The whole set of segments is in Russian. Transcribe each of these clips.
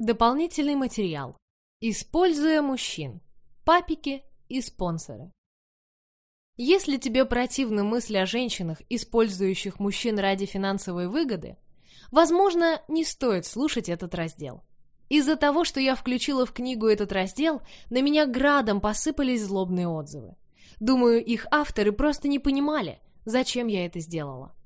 Дополнительный материал. Используя мужчин. Папики и спонсоры. Если тебе противны мысли о женщинах, использующих мужчин ради финансовой выгоды, возможно, не стоит слушать этот раздел. Из-за того, что я включила в книгу этот раздел, на меня градом посыпались злобные отзывы. Думаю, их авторы просто не понимали, зачем я это сделала.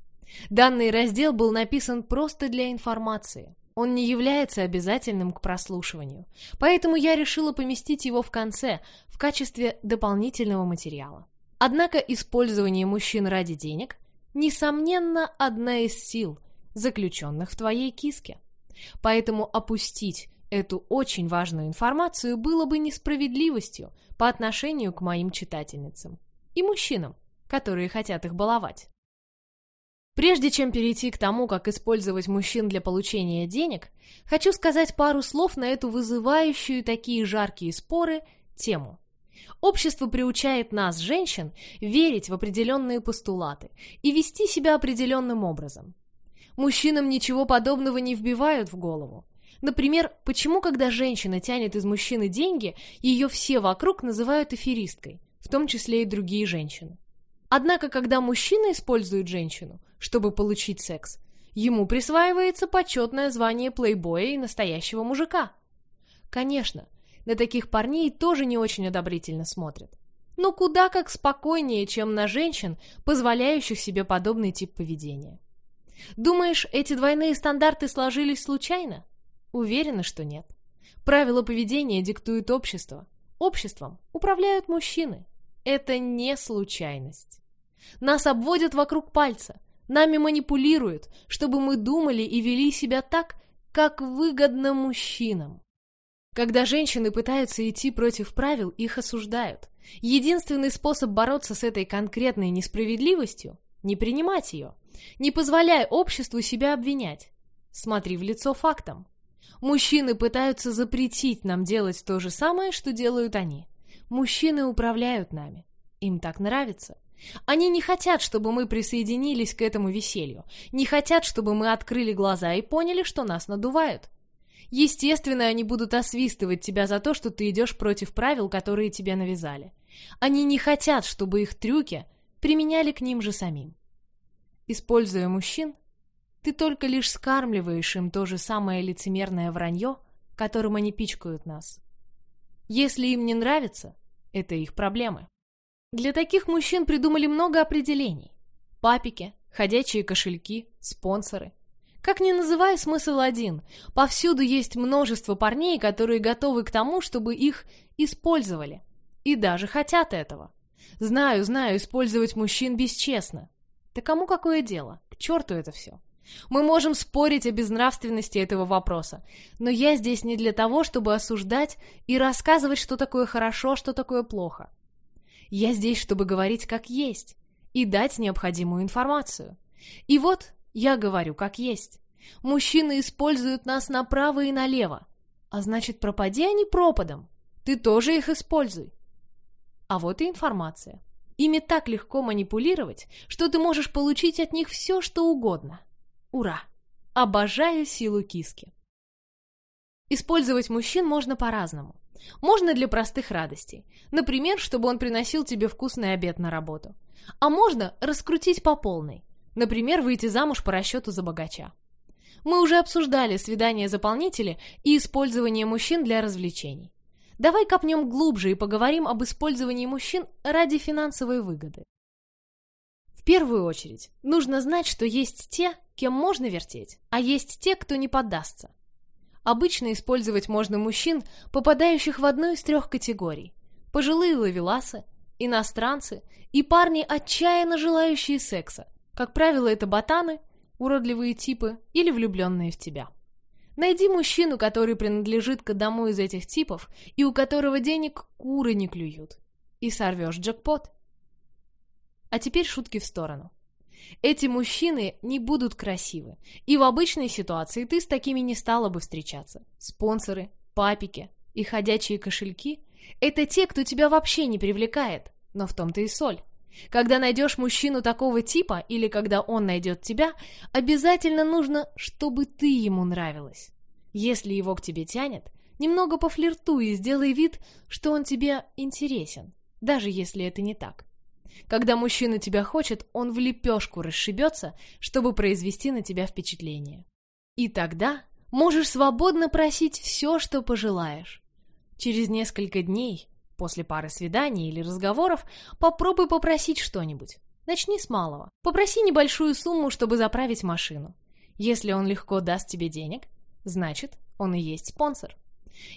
Данный раздел был написан просто для информации. Он не является обязательным к прослушиванию, поэтому я решила поместить его в конце в качестве дополнительного материала. Однако использование мужчин ради денег – несомненно одна из сил, заключенных в твоей киске. Поэтому опустить эту очень важную информацию было бы несправедливостью по отношению к моим читательницам и мужчинам, которые хотят их баловать. Прежде чем перейти к тому, как использовать мужчин для получения денег, хочу сказать пару слов на эту вызывающую такие жаркие споры тему. Общество приучает нас, женщин, верить в определенные постулаты и вести себя определенным образом. Мужчинам ничего подобного не вбивают в голову. Например, почему, когда женщина тянет из мужчины деньги, ее все вокруг называют аферисткой, в том числе и другие женщины. Однако, когда мужчина использует женщину, чтобы получить секс, ему присваивается почетное звание плейбоя и настоящего мужика. Конечно, на таких парней тоже не очень одобрительно смотрят. Но куда как спокойнее, чем на женщин, позволяющих себе подобный тип поведения. Думаешь, эти двойные стандарты сложились случайно? Уверена, что нет. Правила поведения диктует общество. Обществом управляют мужчины. Это не случайность. Нас обводят вокруг пальца, нами манипулируют, чтобы мы думали и вели себя так, как выгодно мужчинам. Когда женщины пытаются идти против правил, их осуждают. Единственный способ бороться с этой конкретной несправедливостью – не принимать ее. Не позволяй обществу себя обвинять. Смотри в лицо фактам. Мужчины пытаются запретить нам делать то же самое, что делают они. Мужчины управляют нами. Им так нравится. Они не хотят, чтобы мы присоединились к этому веселью, не хотят, чтобы мы открыли глаза и поняли, что нас надувают. Естественно, они будут освистывать тебя за то, что ты идешь против правил, которые тебе навязали. Они не хотят, чтобы их трюки применяли к ним же самим. Используя мужчин, ты только лишь скармливаешь им то же самое лицемерное вранье, которым они пичкают нас. Если им не нравится, это их проблемы. Для таких мужчин придумали много определений. Папики, ходячие кошельки, спонсоры. Как ни называй, смысл один. Повсюду есть множество парней, которые готовы к тому, чтобы их использовали. И даже хотят этого. Знаю, знаю, использовать мужчин бесчестно. Да кому какое дело? К черту это все. Мы можем спорить о безнравственности этого вопроса, но я здесь не для того, чтобы осуждать и рассказывать, что такое хорошо, что такое плохо. Я здесь, чтобы говорить как есть и дать необходимую информацию. И вот я говорю как есть. Мужчины используют нас направо и налево. А значит, пропади они пропадом. Ты тоже их используй. А вот и информация. Ими так легко манипулировать, что ты можешь получить от них все, что угодно. Ура! Обожаю силу киски. Использовать мужчин можно по-разному. Можно для простых радостей. Например, чтобы он приносил тебе вкусный обед на работу. А можно раскрутить по полной. Например, выйти замуж по расчету за богача. Мы уже обсуждали свидания-заполнители и использование мужчин для развлечений. Давай копнем глубже и поговорим об использовании мужчин ради финансовой выгоды. В первую очередь, нужно знать, что есть те, кем можно вертеть, а есть те, кто не поддастся. Обычно использовать можно мужчин, попадающих в одну из трех категорий. Пожилые ловеласы, иностранцы и парни, отчаянно желающие секса. Как правило, это ботаны, уродливые типы или влюбленные в тебя. Найди мужчину, который принадлежит к одному из этих типов и у которого денег куры не клюют. И сорвешь джекпот. А теперь шутки в сторону. Эти мужчины не будут красивы. И в обычной ситуации ты с такими не стала бы встречаться. Спонсоры, папики и ходячие кошельки – это те, кто тебя вообще не привлекает. Но в том-то и соль. Когда найдешь мужчину такого типа, или когда он найдет тебя, обязательно нужно, чтобы ты ему нравилась. Если его к тебе тянет, немного пофлиртуй и сделай вид, что он тебе интересен, даже если это не так. Когда мужчина тебя хочет, он в лепешку расшибется, чтобы произвести на тебя впечатление. И тогда можешь свободно просить все, что пожелаешь. Через несколько дней, после пары свиданий или разговоров, попробуй попросить что-нибудь. Начни с малого. Попроси небольшую сумму, чтобы заправить машину. Если он легко даст тебе денег, значит, он и есть спонсор.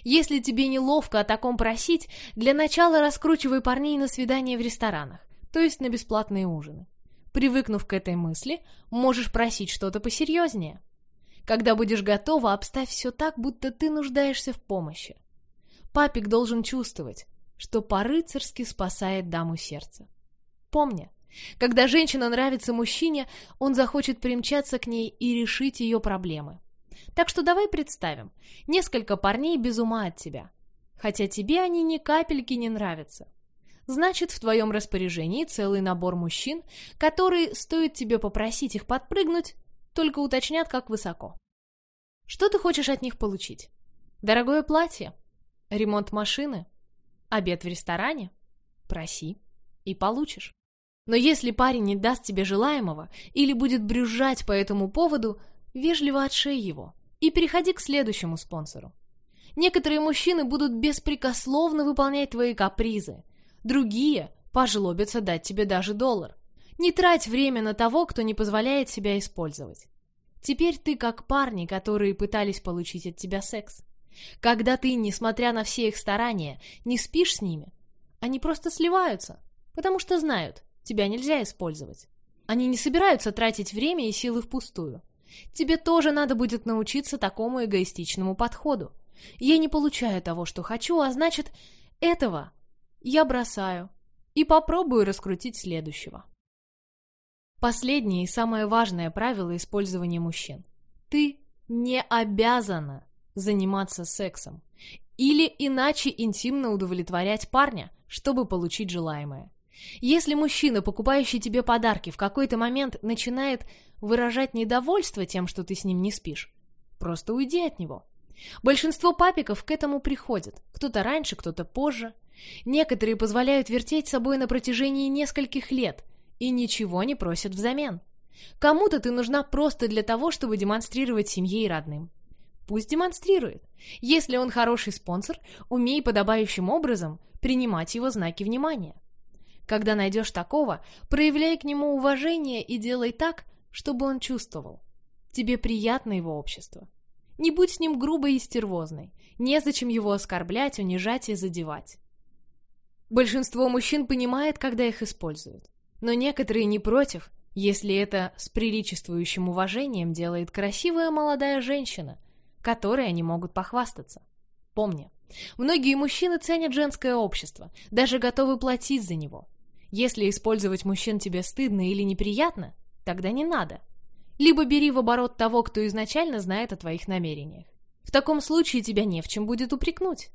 Если тебе неловко о таком просить, для начала раскручивай парней на свидания в ресторанах, то есть на бесплатные ужины. Привыкнув к этой мысли, можешь просить что-то посерьезнее. Когда будешь готова, обставь все так, будто ты нуждаешься в помощи. Папик должен чувствовать, что по-рыцарски спасает даму сердца. Помни, когда женщина нравится мужчине, он захочет примчаться к ней и решить ее проблемы. Так что давай представим, несколько парней без ума от тебя. Хотя тебе они ни капельки не нравятся. Значит, в твоем распоряжении целый набор мужчин, которые, стоит тебе попросить их подпрыгнуть, только уточнят, как высоко. Что ты хочешь от них получить? Дорогое платье? Ремонт машины? Обед в ресторане? Проси и получишь. Но если парень не даст тебе желаемого или будет брюзжать по этому поводу, вежливо отшей его и переходи к следующему спонсору. Некоторые мужчины будут беспрекословно выполнять твои капризы, другие пожлобятся дать тебе даже доллар. Не трать время на того, кто не позволяет себя использовать. Теперь ты как парни, которые пытались получить от тебя секс. Когда ты, несмотря на все их старания, не спишь с ними, они просто сливаются, потому что знают, тебя нельзя использовать. Они не собираются тратить время и силы впустую. Тебе тоже надо будет научиться такому эгоистичному подходу. Я не получаю того, что хочу, а значит, этого я бросаю и попробую раскрутить следующего. Последнее и самое важное правило использования мужчин. Ты не обязана заниматься сексом или иначе интимно удовлетворять парня, чтобы получить желаемое. Если мужчина, покупающий тебе подарки, в какой-то момент начинает выражать недовольство тем, что ты с ним не спишь, просто уйди от него. Большинство папиков к этому приходят, кто-то раньше, кто-то позже. Некоторые позволяют вертеть собой на протяжении нескольких лет и ничего не просят взамен. Кому-то ты нужна просто для того, чтобы демонстрировать семье и родным. Пусть демонстрирует. Если он хороший спонсор, умей подобающим образом принимать его знаки внимания. Когда найдешь такого, проявляй к нему уважение и делай так, чтобы он чувствовал. Тебе приятно его общество. Не будь с ним грубой и стервозной. Незачем его оскорблять, унижать и задевать. Большинство мужчин понимает, когда их используют. Но некоторые не против, если это с приличествующим уважением делает красивая молодая женщина, которой они могут похвастаться. Помни, многие мужчины ценят женское общество, даже готовы платить за него. Если использовать мужчин тебе стыдно или неприятно, тогда не надо. Либо бери в оборот того, кто изначально знает о твоих намерениях. В таком случае тебя не в чем будет упрекнуть.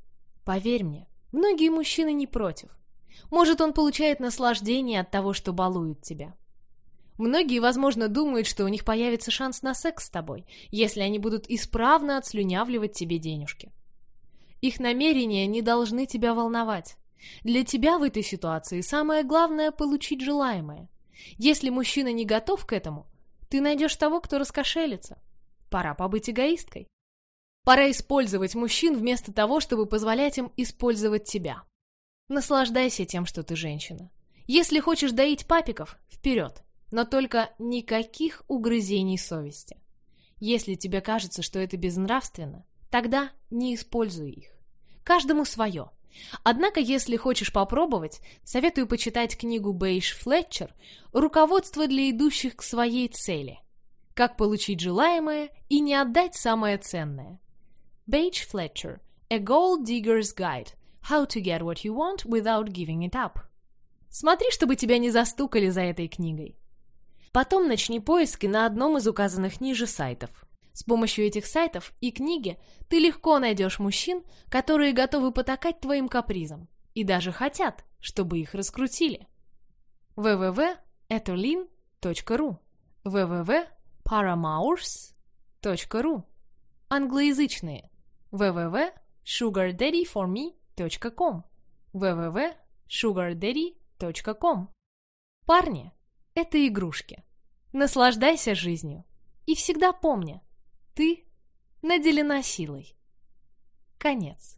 Поверь мне, многие мужчины не против. Может, он получает наслаждение от того, что балует тебя. Многие, возможно, думают, что у них появится шанс на секс с тобой, если они будут исправно отслюнявливать тебе денежки. Их намерения не должны тебя волновать. Для тебя в этой ситуации самое главное – получить желаемое. Если мужчина не готов к этому, ты найдешь того, кто раскошелится. Пора побыть эгоисткой. Пора использовать мужчин вместо того, чтобы позволять им использовать тебя. Наслаждайся тем, что ты женщина. Если хочешь доить папиков, вперед. Но только никаких угрызений совести. Если тебе кажется, что это безнравственно, тогда не используй их. Каждому свое – Однако, если хочешь попробовать, советую почитать книгу Бейш Флетчер «Руководство для идущих к своей цели». Как получить желаемое и не отдать самое ценное. Бейдж Флетчер A Gold Digger's Guide How to get what you want without giving it up. Смотри, чтобы тебя не застукали за этой книгой. Потом начни поиски на одном из указанных ниже сайтов. С помощью этих сайтов и книги ты легко найдешь мужчин, которые готовы потакать твоим капризам и даже хотят, чтобы их раскрутили. www.etolin.ru www.paramours.ru Англоязычные. www.sugardaddyforme.com www.sugardaddy.com Парни — это игрушки. Наслаждайся жизнью. И всегда помни, ты наделена силой. Конец.